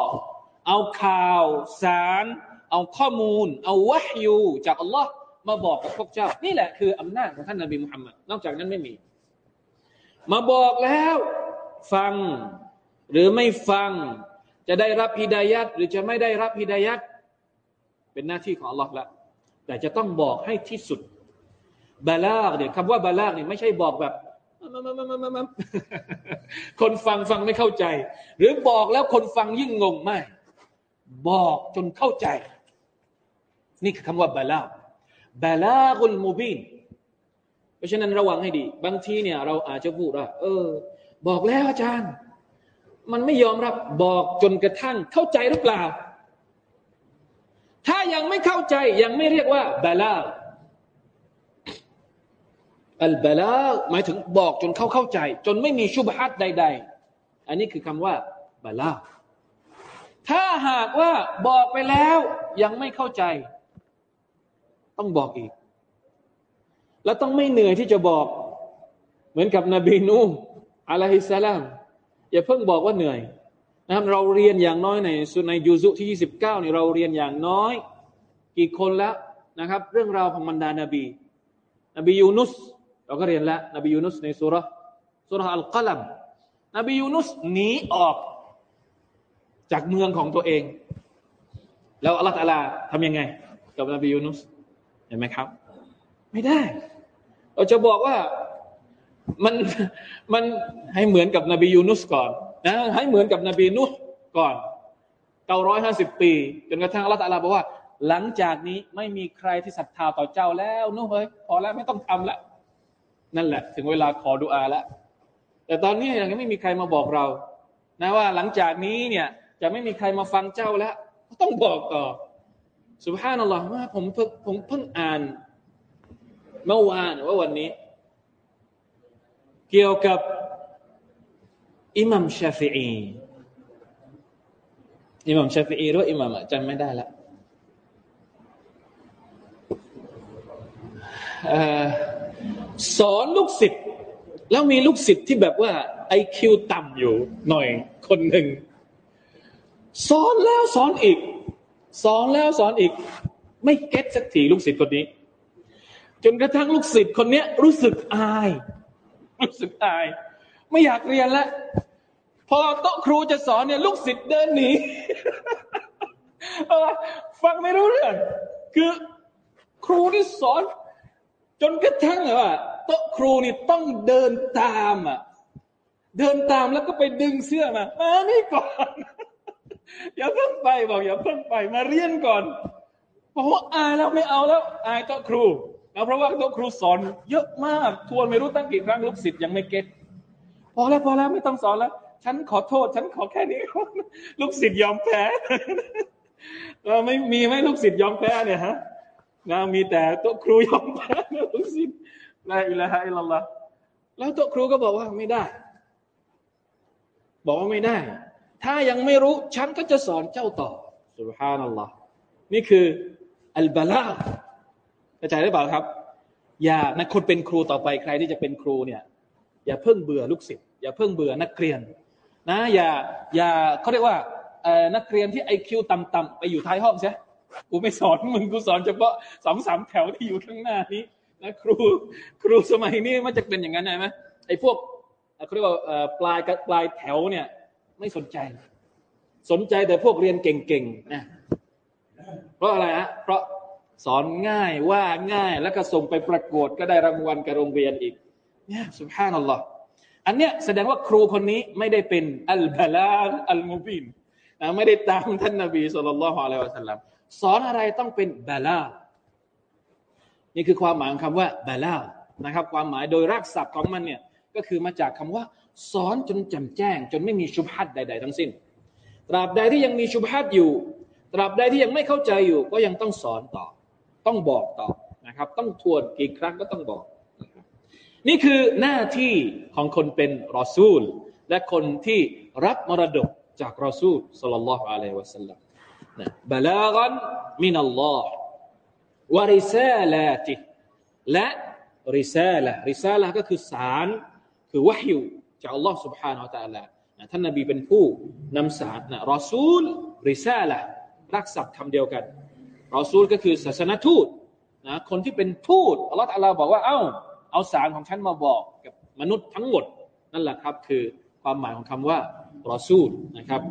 เอาข่าวสาร เอาข้อมูล เอาวะฮยูจากอัลลอฮ์มาบอกกับพวกเจ้า นี่แหละคืออำนาจของท่านนบีมุฮัมมัดนอกจากนั้นไม่มี มาบอกแล้ว ฟังหรือไม่ฟัง จะได้รับฮิดายัดหรือจะไม่ได้รับฮิดายัดเป็นหน้าที่ของ Allah ละแต่จะต้องบอกให้ที่สุดบาลากเนี่ยคำว่าบาลากเนี่ยไม่ใช่บอกแบบคนฟังฟังไม่เข้าใจ หรือบอกแล้วคนฟังยิ่งงงไม่บอกจนเข้าใจ นี่คือคำว่าบาลากบาลากุลมูบินเพราะฉะนั้นระวังให้ดี บางทีเนี่ยเราอาจจะพูดว่าเออ บอกแล้วอาจารย์ มันไม่ยอมรับบอกจนกระทั่งเข้าใจหรือเปล่า ถ้ายังไม่เข้าใจยังไม่เรียกว่าบาลาอัลบาลาหมายถึงบอกจนเข้าเข้าใจ จนไม่มีชุบฮัดใด ๆ อันนี้คือคำว่าบาลาถ้าหากว่าบอกไปแล้วยังไม่เข้าใจ ต้องบอกอีก แล้วต้องไม่เหนื่อยที่จะบอก เหมือนกับนบีนูอะลัยฮิสสลาม อย่าเพิ่งบอกว่าเหนื่อยนะครับเราเรียนอย่างน้อยในสุในยูซุที่29เก้านี่ยเราเรียนอย่างน้อย กี่คนแล้วนะครับ เรื่องราวของบรรดานาบี นบียูนุสเราก็เรียนแล้ว นบียูนุสในสุรสุรอัลกัลัมนบียูนุสหนีออกจากเมืองของตัวเอง แล้วอัลลอฮฺตาลาทำยังไง กับนบียูนุสเห็นไหมครับ ไม่ได้ เราจะบอกว่า มันมันให้เหมือนกับนบียูนุสก่อนนะให้เหมือนกับนบีนุสก่อนเก้าร้อยห้าสิบปี จนกระทั่งอัลลอฮฺตะลาบอกว่า หลังจากนี้ไม่มีใครที่ศรัทธาต่อเจ้าแล้วนุเฮ้ยพอแล้วไม่ต้องทำละนั่นแหละ ถึงเวลาขอดุอาแล้วแต่ตอนนี้ยังไม่มีใครมาบอกเรา นะว่าหลังจากนี้เนี่ยจะไม่มีใครมาฟังเจ้าแล้วต้องบอกต่อสุภาพนัลลอฮ์ว่าผมเพิ่งผมเพิ่งอ่าน เมื่อวานว่าวันนี้ เกี่ยวกับอิหมัมชาฟีอีอิหมัมชาฟีอีหรืออิหมัมจำไม่ได้ละสอนลูกศิษย์แล้วมีลูกศิษย์ที่แบบว่าไอคิวต่ำอยู่หน่อยคนหนึ่งสอนแล้วสอนอีก สอนแล้วสอนอีก ไม่เก็ตสักทีลูกศิษย์คนนี้ จนกระทั่งลูกศิษย์คนนี้รู้สึกอาย รู้สึกอาย ไม่อยากเรียนแล้วพอโต๊ะครูจะสอนเนี่ยลูกศิษย์เดินหนีฟังไม่รู้เรื่อง คือครูที่สอน จนกระทั่งว่าโต๊ะครูนี่ต้องเดินตามอะเดินตามแล้วก็ไปดึงเสื้อมามานี่ก่อนอย่าเพิ่งไปบอกอย่าเพิ่งไปมาเรียนก่อนเพราะว่าอายแล้วไม่เอาแล้ว อายโต๊ะครู แล้วเพราะว่าโต๊ะครูสอนเยอะมากทวนไม่รู้ตั้งกี่ครั้งลูกศิษย์ยังไม่เก็ตพอแล้วพอแล้วไม่ต้องสอนแล้ว ฉันขอโทษ ฉันขอแค่นี้ลูกศิษย์ยอมแพ้เราไม่มีไหมลูกศิษย์ยอมแพ้เนี่ยฮะนะมีแต่โต๊ะครูยอมแพ้ลูกศิษย์ลาอิละฮะอิลลัลลอฮแล้วโต๊ะครูก็บอกว่าไม่ได้ บอกว่าไม่ได้ ถ้ายังไม่รู้ ฉันก็จะสอนเจ้าต่อสุบฮานัลลอฮ์นี่คืออัลบาลา เข้าใจหรือเปล่าครับ อย่าในคนเป็นครูต่อไปใครที่จะเป็นครูเนี่ย อย่าเพิ่งเบื่อลูกศิษย์อย่าเพิ่งเบื่อนักเรียน นะ อย่าอย่าเขาเรียกว่านักเรียนที่ไอคิวต่ำๆไปอยู่ท้ายห้องใช่กูไม่สอนมึงกูสอนเฉพาะสองสามแถวที่อยู่ข้างหน้านี้นะครูครูสมัยนี้มันจะเป็นอย่างนั้นไหมไอพวกเขาเรียกว่าปลายปลายแถวเนี่ย ไม่สนใจ สนใจแต่พวกเรียนเก่งๆนะเพราะอะไรฮะเพราะ สอนง่ายว่าง่าย แล้วก็ส่งไปประกวดก็ได้รางวัลกับโรงเรียนอีกเนี่ยสุภาพนัลลอฮ์อันเนี้ยแสดงว่าครูคนนี้ไม่ได้เป็นอัลบาลาอัลมุบินนะไม่ได้ตามท่านนบีสุลต่านละฮ์อะลัยฮิวะสัลลัมสอนอะไรต้องเป็นบาลานี่คือความหมายของคำว่าบาลานะครับ ความหมายโดยรากศัพท์ของมันเนี่ยก็คือมาจากคำว่า สอนจนแจ่มแจ้ง จนไม่มีชุบฮัดใด ๆ ทั้งสิ้น ตราบใดที่ยังมีชุบฮัดอยู่ ตราบใดที่ยังไม่เข้าใจอยู่ ก็ยังต้องสอนต่อ ต้องบอกต่อนะครับ ต้องทวนกี่ครั้งก็ต้องบอก นี่คือหน้าที่ของคนเป็นรอซูล และคนที่รับมรดกจากรอซูลสัลลัลลอฮุอะลัยฮิวะสัลลัมนะบลากันมินัลลอฮ์วาริซาลาติและริซาละริซาละก็คือสารคือวะฮยูจากอัลลอฮ์ سبحانه และ تعالى ท่านนบีเป็นผู้นำสารนะรอซูลริซาละรักศัพท์คำเดียวกัน รอซูลก็คือศาสนทูตนะคนที่เป็นทูตอัลลอฮฺอัลลอฮ์บอกว่าเอ้าเอาสารของฉันมาบอกกับมนุษย์ทั้งหมด นั่นแหละครับคือความหมายของคำว่ารอซูลนะครับ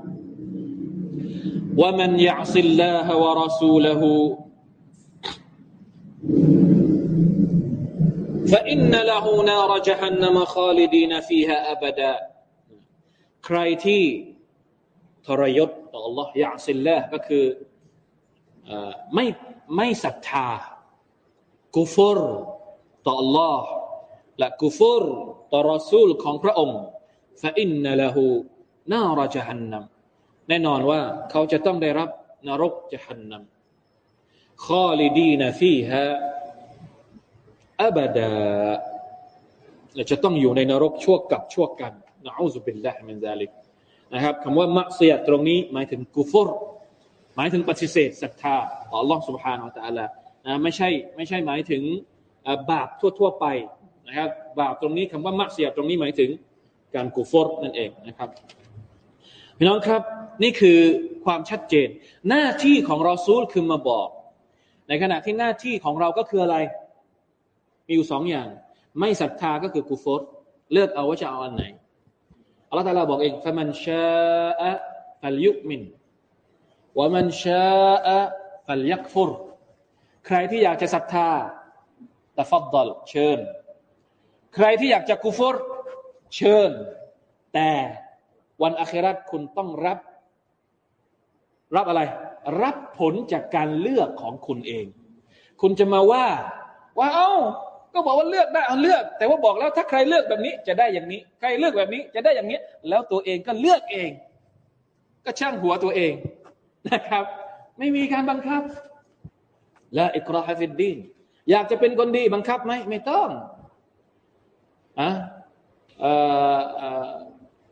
ว่ามันยัซิลลาฮวะรอซูลฮูฟะอินนละฮูนารจฮันนมะคาลิดีนฟีฮาอับดาใครที่ทรยศต่อ Allah ยัซิลลาก็คือ ไม่ไม่ศรัทธากุฟรต่อ อัลลอฮ์ และكفر ต่อรอซูลของพระองค์فإن له نار جهنم แน่นอนว่าเขาจะต้องได้รับนรกจหันนัมخالدين فيها أبدا และจะต้องอยู่ในนรกชั่วกับชั่วกันนะอูซุบิลลาฮิมินซาลิกนะครับคำว่าمعصية ตรงนี้หมายถึง كفر หมายถึงปฏิเสธศรัทธาต่อ Allah سبحانه และ تعالى นะไม่ใช่ไม่ใช่หมายถึงบาปทั่วๆไปนะครับบาปตรงนี้คำว่ามักเสียตรงนี้หมายถึงการกุฟรนั่นเองนะครับพี่น้องครับนี่คือความชัดเจน หน้าที่ของเราซูลคือมาบอก ในขณะที่หน้าที่ของเราก็คืออะไรมีอยู่สองอย่าง ไม่ศรัทธาก็คือกุฟรเลือกเอาว่าจะเอาอันไหนอัลลอฮฺตาลาบอกเองฟะมันชาอะฟัลยุมิน วะมันชาอะฟัลยักฟุรใครที่อยากจะศรัทธาตะฟัดดลเชิญ ใครที่อยากจะกุฟรเชิญ แต่วันอาคราตคุณต้องรับ รับอะไร รับผลจากการเลือกของคุณเอง คุณจะมาว่า ว่าเอ้า ก็บอกว่าเลือกได้เอาเลือก แต่ว่าบอกแล้วถ้าใครเลือกแบบนี้จะได้อย่างนี้ ใครเลือกแบบนี้จะได้อย่างนี้ แล้วตัวเองก็เลือกเอง ก็ช่างหัวตัวเอง นะครับ ไม่มีการบังคับلا إكراه في الدين อยากจะเป็นคนดีบังคับไหมไม่ต้องอะ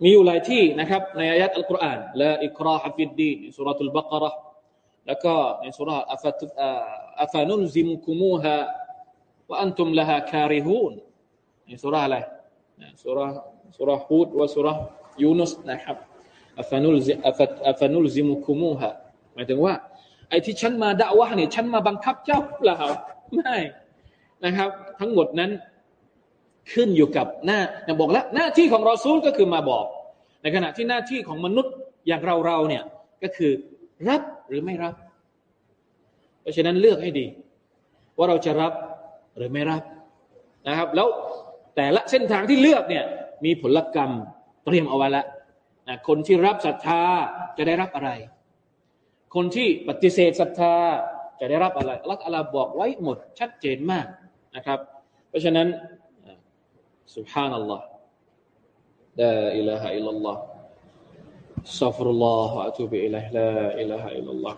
มีอยู่หลายที่นะครับ ในอายะห์อัลกุรอานلا إكراه في الدين سورة البقرة แล้วก็ในสุราอัฟต أنلزمكموها وأنتم لها كارهونในสุราอะไรสุราสุราฮูดและสุรายูนุสนะครับอัฟานุลซิอัฟานุลซิมคุมูฮะ หมายถึงว่า ไอ้ที่ฉันมาด่าวะเนี่ยฉันมาบังคับเจ้าเปล่าไม่นะครับ ทั้งหมดนั้นขึ้นอยู่กับหน้าอย่าบอกแล้วหน้าที่ของเรอซูลก็คือมาบอก ในขณะที่หน้าที่ของมนุษย์อย่างเราเราเนี่ยก็คือรับหรือไม่รับ เพราะฉะนั้นเลือกให้ดี ว่าเราจะรับหรือไม่รับนะครับ แล้วแต่ละเส้นทางที่เลือกเนี่ยมีผลกรรมเตรียมเอาไว้แล้วนะคนที่รับศรัทธาจะได้รับอะไร คนที่ปฏิเสธศรัทธาจะได้รับอะไรลักอัลาบอกไว้หมดชัดเจนมากนะครับ เพราะฉะนั้นสุบฮานัลลอฮ์ลาอิลาฮะอิลลัลลอฮ์ซัฟรุลลอฮ์อะตูบิอิลัยลาอิลาฮะอิลลัลลอฮ์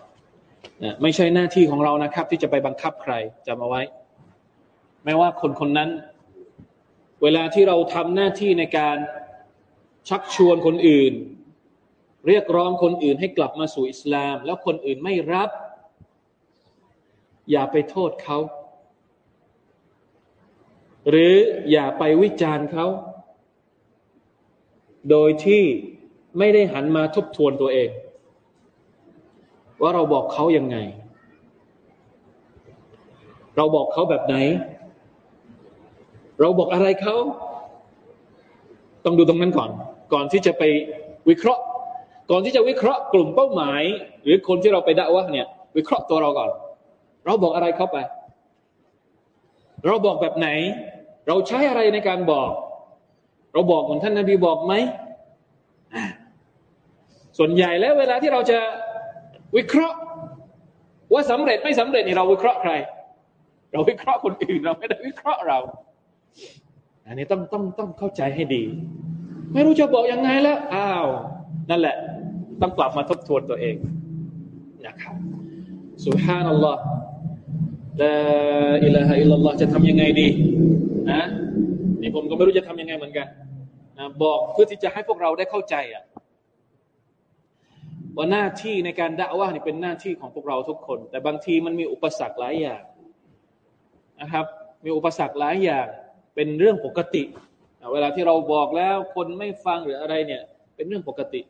ไม่ใช่หน้าที่ของเรานะครับ ที่จะไปบังคับใครจำเอาไว้ ไม่ว่าคนคนนั้น เวลาที่เราทำหน้าที่ในการชักชวนคนอื่น เรียกร้องคนอื่นให้กลับมาสู่อิสลาม แล้วคนอื่นไม่รับ อย่าไปโทษเขา หรืออย่าไปวิจารณ์เขา โดยที่ไม่ได้หันมาทบทวนตัวเอง ว่าเราบอกเขายังไง เราบอกเขาแบบไหน เราบอกอะไรเขา ต้องดูตรงนั้นก่อน ก่อนที่จะไปวิเคราะห์ ก่อนที่จะวิเคราะห์กลุ่มเป้าหมาย หรือคนที่เราไปด่าวะเนี่ย วิเคราะห์ตัวเราก่อน เราบอกอะไรเขาไป เราบอกแบบไหน เราใช้อะไรในการบอก เราบอกเหมือนท่านนาบีบอกไหมส่วนใหญ่แล้วเวลาที่เราจะวิเคราะห์ ว่าสำเร็จไม่สำเร็จนี่เราวิเคราะห์ใคร เราวิเคราะห์คนอื่นเราไม่ได้วิเคราะห์เรา อันนี้ต้องต้องต้องเข้าใจให้ดี ไม่รู้จะบอกยังไงแล้วอ้าว นั่นแหละ ต้องกลับมาทบทวนตัวเองนะครับสุฮานัลลอฮ์ลาอิลาฮะอิลลัลลอฮ์จะทำยังไงดีนะนี่ผมก็ไม่รู้จะทำยังไงเหมือนกันนะบอกเพื่อที่จะให้พวกเราได้เข้าใจอะว่าหน้าที่ในการด่าว่านี่เป็นหน้าที่ของพวกเราทุกคน แต่บางทีมันมีอุปสรรคหลายอย่างนะครับ มีอุปสรรคหลายอย่าง เป็นเรื่องปกติ เวลาที่เราบอกแล้วคนไม่ฟังหรืออะไรเนี่ย เป็นเรื่องปกติ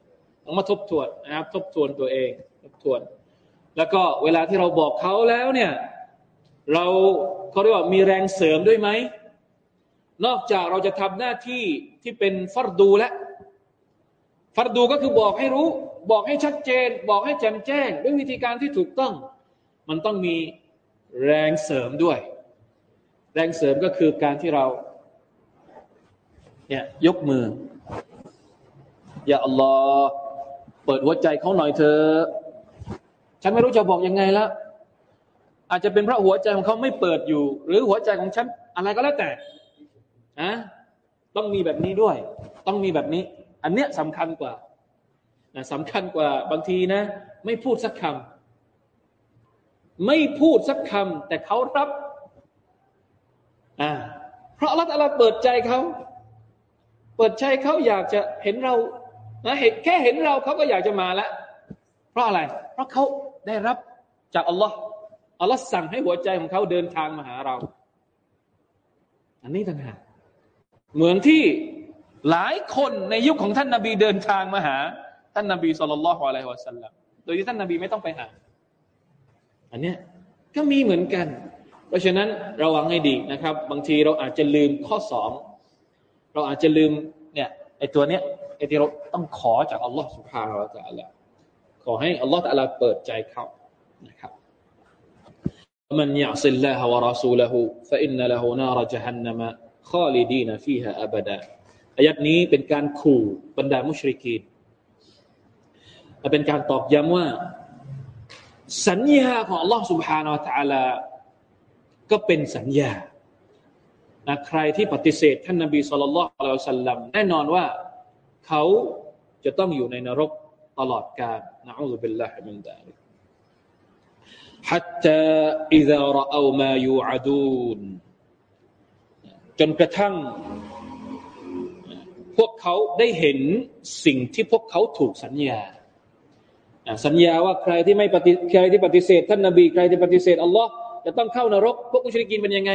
ต้องมาทบทวนนะครับ ทบทวนตัวเองทบทวน แล้วก็เวลาที่เราบอกเขาแล้วเนี่ย เราเขาเรียกว่ามีแรงเสริมด้วยไหมนอกจากเราจะทำหน้าที่ที่เป็นฟัรดูและฟัรดูก็คือบอกให้รู้ บอกให้ชัดเจน บอกให้แจ่มแจ้ง ด้วยวิธีการที่ถูกต้อง มันต้องมีแรงเสริมด้วย แรงเสริมก็คือการที่เราเนี่ยยกมือ อย่าอัลลอฮ์ เปิดหัวใจเขาหน่อยเธอฉันไม่รู้จะบอกยังไงละอาจจะเป็นเพราะหัวใจของเขาไม่เปิดอยู่ หรือหัวใจของฉันอะไรก็แล้วแต่อะต้องมีแบบนี้ด้วย ต้องมีแบบนี้ อันเนี้ยสำคัญกว่านะสำคัญกว่าบางทีนะ ไม่พูดสักคำไม่พูดสักคำแต่เขารับอ่าเพราะอัลลอฮฺเปิดใจเขา เปิดใจเขาอยากจะเห็นเรา นะเห็นแค่เห็นเราเขาก็อยากจะมาแล้วเพราะอะไร เพราะเขาได้รับจากอัลลอฮ์อัลลอฮ์สั่งให้หัวใจของเขาเดินทางมาหาเรา อันนี้ต่างหากเหมือนที่หลายคนในยุคของท่านนาบีเดินทางมาหา ท่านนาบีสุลต่านละฮ์อะลัยฮิวะสัลลัมโดยที่ท่านนาบีไม่ต้องไปหา อันเนี้ยก็มีเหมือนกัน เพราะฉะนั้นระวังให้ดีนะครับ บางทีเราอาจจะลืมข้อสองเราอาจจะลืมเนี่ยไอตัวเนี้ย ไอที่เราต้องขอจากอัลลอฮ์สุบฮานาอัลลอฮ์ขอให้อัลลอฮ์ตะลาเปิดใจเขานะครับ من يعص الله ورسوله فإن له نار جهنم ข้อลีดีนะฟีฮะอับดาอายัดนี้เป็นการขู่บรรดามุชริกีนเป็นการตอกย้ำว่า สัญญาของ Allah سبحانه และ تعالى ก็เป็นสัญญานะใครที่ปฏิเสธท่านนบีสุลต่านละอัลลอฮฺสัลลัมแน่นอนว่า เขาจะต้องอยู่ในนรกตลอดกาลนะอูซุบิลลาฮิมินดาลิก حتى إذا رأوا ما يوعدون จนกระทั่ง พวกเขาได้เห็นสิ่งที่พวกเขาถูกสัญญา สัญญาว่าใครที่ไม่ปฏิใครที่ปฏิเสธ ท่านนบีใครที่ปฏิเสธอัลลอฮ์จะต้องเข้านรก พวกมุชริกินเป็นยังไง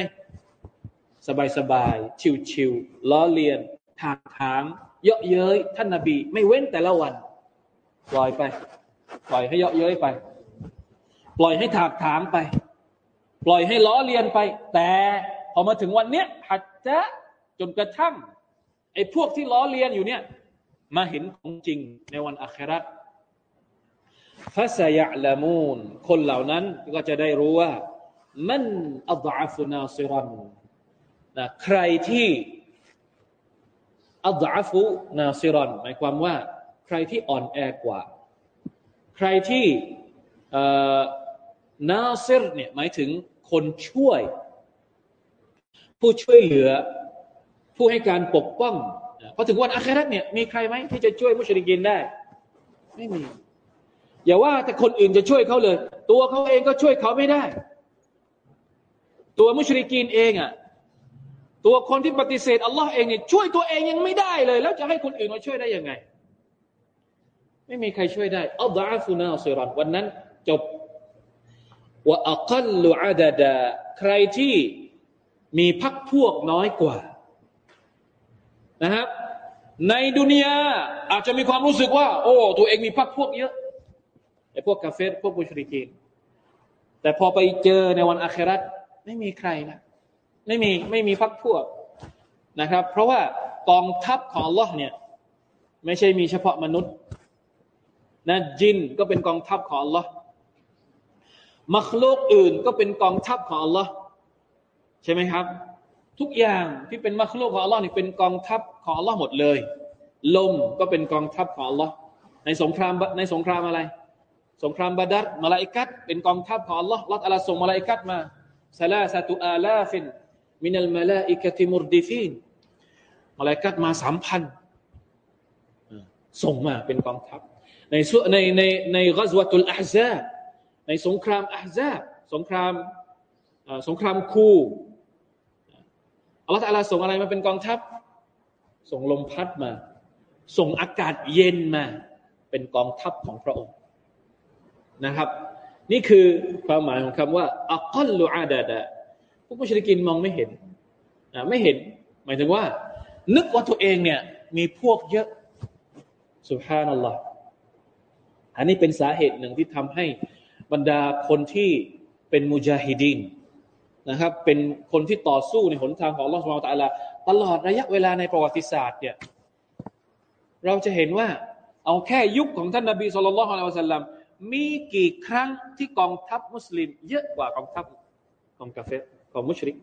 สบายสบายชิวชิวล้อเลียนถากถาง เยาะเย้ยท่านนบี ไม่เว้นแต่ละวัน ปล่อยไป ปล่อยให้เยาะเย้ยไป ปล่อยให้ถากถางไป ปล่อยให้ล้อเลียนไป แต่พอมาถึงวันเนี้ยหัดจะจนกระทั่งไอ้พวกที่ล้อเลียนอยู่เนี่ยมาเห็นของจริงในวันอัคราฟาสยะละมูนคนเหล่านั้นก็จะได้รู้ว่า มันอัลอาฟุนาซิรันนะใครที่ อัลอาฟุนาซิรันหมายความว่า ใครที่อ่อนแอกว่า ใครที่นาซิรเนี่ยหมายถึงคนช่วย ผู้ช่วยเหลือ ผู้ให้การปกป้องพอถึงวันอาคราเนี่ยมีใครไหมที่จะช่วยมุชริกินได้ ไม่มี อย่าว่าแต่คนอื่นจะช่วยเขาเลย ตัวเขาเองก็ช่วยเขาไม่ได้ ตัวมุชริกีนเองอะ ตัวคนที่ปฏิเสธอัลลอฮ์เองเนี่ยช่วยตัวเองยังไม่ได้เลย แล้วจะให้คนอื่นมาช่วยได้ยังไง ไม่มีใครช่วยได้อัลลอฮ์ฟุนาซิรันวันนั้นจบว่าอักลุอาดาดาใครที่มีพักพวกน้อยกว่านะครับ ในดุนยาอาจจะมีความรู้สึกว่า โอ้ ตัวเองมีพักพวกเยอะไอ้พวกกาเฟรพวกบุชริกีนแต่พอไปเจอในวันอาคราตไม่มีใครนะ ไม่มีไม่มีพักพวกนะครับ เพราะว่ากองทัพของอัลลอฮ์เนี่ยไม่ใช่มีเฉพาะมนุษย์นะจินก็เป็นกองทัพของอัลลอฮ์มัคโลกอื่นก็เป็นกองทัพของอัลลอฮ์ใช่ไหมครับ ทุกอย่างที่เป็นมัคโลกของอัลลอฮ์นี่เป็นกองทัพของอัลลอฮ์หมดเลย ลมก็เป็นกองทัพของอัลลอฮ์ในสงครามในสงครามอะไร สงครามบาดัรมาลาอิกัดเป็นกองทัพของอัลลอฮ์ลอตอัลลส่งมาลาอิกัดมาซาลาซาตุอาลาฟิน มินัลมาลาอิกะติมุรดิฟีนมาลากัดมาสามพันส่งมาเป็นกองทัพ ในในในในกัซวะตุลอาซาในสงครามอาซาบสงครามสงครามคูอัลลอฮฺอาลาส่งอะไรมาเป็นกองทัพ ส่งลมพัดมา ส่งอากาศเย็นมา เป็นกองทัพของพระองค์นะครับ นี่คือความหมายของคำว่าอักลลูอาดาดะ วกมุชริกินมองไม่เห็นไม่เห็น หมายถึงว่า นึกว่าตัวเองเนี่ย มีพวกเยอะสุภานัลลอฮ์อันนี้เป็นสาเหตุหนึ่งที่ทำให้บรรดาคนที่เป็นมุจาฮิดีนนะครับ เป็นคนที่ต่อสู้ในหนทางของลอสมาตาลาตลอดระยะเวลาในประวัติศาสตร์เนี่ย เราจะเห็นว่า เอาแค่ยุคของท่านนบีสุลต่านละฮ์อัลลอฮฺสัลลัมมีกี่ครั้งที่กองทัพมุสลิม เยอะกว่ากองทัพของกาเฟ ของมุชริก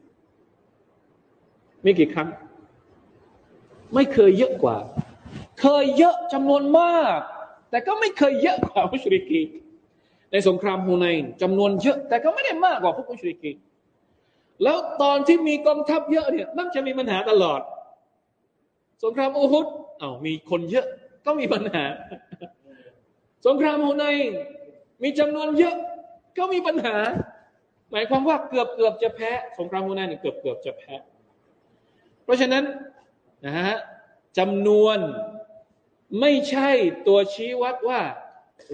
มีกี่ครั้ง ไม่เคยเยอะกว่า เคยเยอะจำนวนมาก แต่ก็ไม่เคยเยอะกว่ามุชริกีในสงครามฮูไนน์จำนวนเยอะ แต่ก็ไม่ได้มากกว่าพวกมุชริกีแล้วตอนที่มีกองทัพเยอะเนี่ยมักจะมีปัญหาตลอด สงครามอูฮุดเอา้ามีคนเยอะก็มีปัญหา สงครามฮูไนน์มีจำนวนเยอะก็มีปัญหา หมายความว่าเกือบเกือบจะแพ้สงครามฮูไนน์เกือบเกือบจะแพ้ เพราะฉะนั้นนะฮะจำนวนไม่ใช่ตัวชี้วัดว่า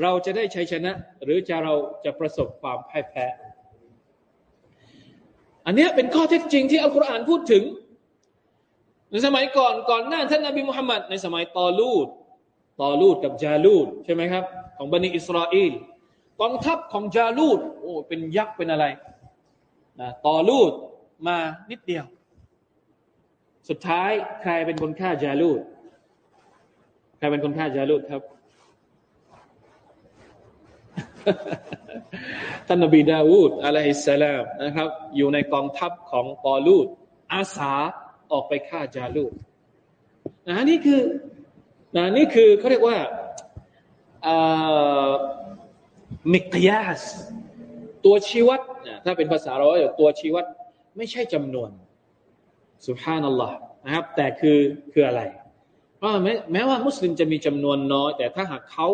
เราจะได้ชัยชนะ หรือจะเราจะประสบความพ่ายแพ้ อันนี้เป็นข้อเท็จจริงที่อัลกุรอานพูดถึง ในสมัยก่อนก่อนหน้าท่านนบีมุฮัมมัดในสมัยตอลูดตอลูดกับจาลูดใช่ไหมครับ ของบันิอิสราเอล กองทัพของจาลูดโอ้เป็นยักษ์เป็นอะไรนะตอลูดมานิดเดียว สุดท้ายใครเป็นคนฆ่าจาลูดใครเป็นคนฆ่าจาลูดครับท่านนบีดาวูดอะลัยฮิสสลามนะครับ อยู่ในกองทัพของตอลูดอาสาออกไปฆ่าจาลูดนะนี่คือนะนี่คือเขาเรียกว่า มิกยาสตัวชี้วัดนะถ้าเป็นภาษาเราตัวชี้วัดไม่ใช่จำนวนสุภานัลลอฮ์นะครับ แต่คือคืออะไร เพราะแม้แม้ว่ามุสลิมจะมีจำนวนน้อย แต่ถ้าหากเขา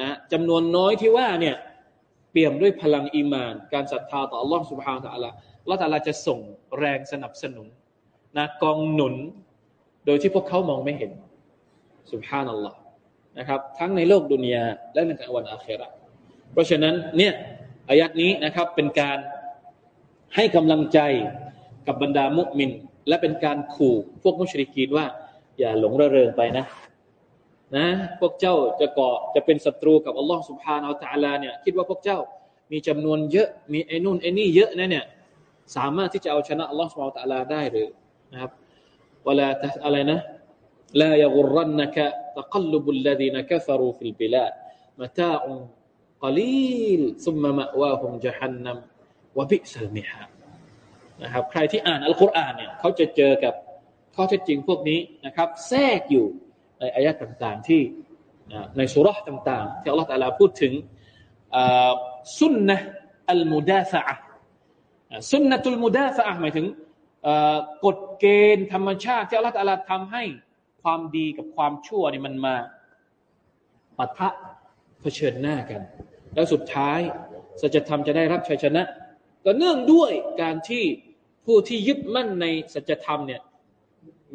นะจำนวนน้อยที่ว่าเนี่ยเปี่ยมด้วยพลังอีมาน การศรัทธาต่อ Allah سبحانه และ تعالى ละตาลาจะส่งแรงสนับสนุนนะกองหนุน โดยที่พวกเขามองไม่เห็นสุภานัลลอฮ์นะครับ ทั้งในโลกดุนยาและในวันอาครา เพราะฉะนั้นเนี่ยอายัดนี้นะครับเป็นการให้กำลังใจกับบรรดามุมิน และเป็นการขู่พวกมุชริกีนว่า อย่าหลงระเริงไปนะนะพวกเจ้าจะเกาะจะเป็นศัตรูกับอัลลอฮ์ سبحانه وتعالى เนี่ยคิดว่าพวกเจ้ามีจำนวนเยอะมีไอ้นู่นไอ้นี่เยอะนะเนี่ยสามารถที่จะเอาชนะอัลลอฮ์ سبحانه وتعالى ได้หรือนะครับเวลาอะไรนะلا يغرنك تقلب الذين كفروا في البلاد متاع قليل ثم مأواครับใครที่อ่านอัลกุรอานเนี่ยเขาจะเจอกับข้อเท็จจริงพวกนี้นะครับ แทรกอยู่ในอายะต่างๆที่ในสุรษต่างๆ ที่อัลลอฮฺตะลาพูดถึงสุนนะอัลมุดาฟะสุนนะตุลมุดาฟะหมายถึงกฎเกณฑ์ธรรมชาติที่อัลลอฮฺตะลาทำให้ความดีกับความชั่วนี่มันมาปะทะเผชิญหน้ากัน แล้วสุดท้ายสัจธรรมจะได้รับชัยชนะ ก็เนื่องด้วยการที่ผู้ที่ยึดมั่นในสัจธรรมเนี่ย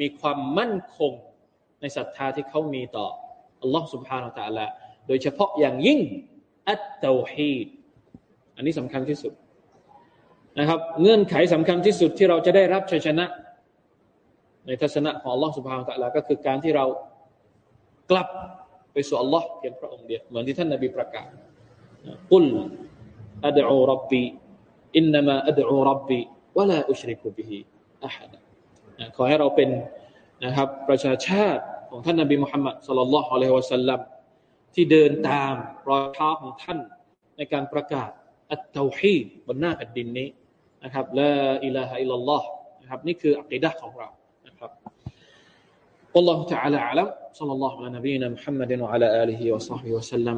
มีความมั่นคงในศรัทธาที่เขามีต่ออัลลอฮ์สุบฮานาตะละโดยเฉพาะอย่างยิ่งอัตเตฮีดอันนี้สำคัญที่สุดนะครับ เงื่อนไขสำคัญที่สุดที่เราจะได้รับชัยชนะ ในทัศนะของอัลลอฮ์สุบฮานาตะละก็คือการที่เรากลับไปสู่อัลลอฮ์เพียงพระองค์เดียวเหมือนที่ท่านนาบีประกาศ กุลอัดอูรับบีอินนามาอัดอูรับบีวะลาอุชริกุบิฮิอะฮัดขอให้เราเป็นนะครับ ประชาชาติของท่านนบีมุฮัมมัดสุลลัลลอฮุอะลัยฮิวะสัลลัมที่เดินตามรอยเท้าของท่านในการประกาศอัตตาฮีดบนหน้าแผ่นดินนี้นะครับละอิลาฮะอิลลัลลอฮ์นะครับนี่คืออัคดะของเรานะครับ والله تعالى أعلم صلى الله على نبينا محمد وعلى آله وصحبه وسلم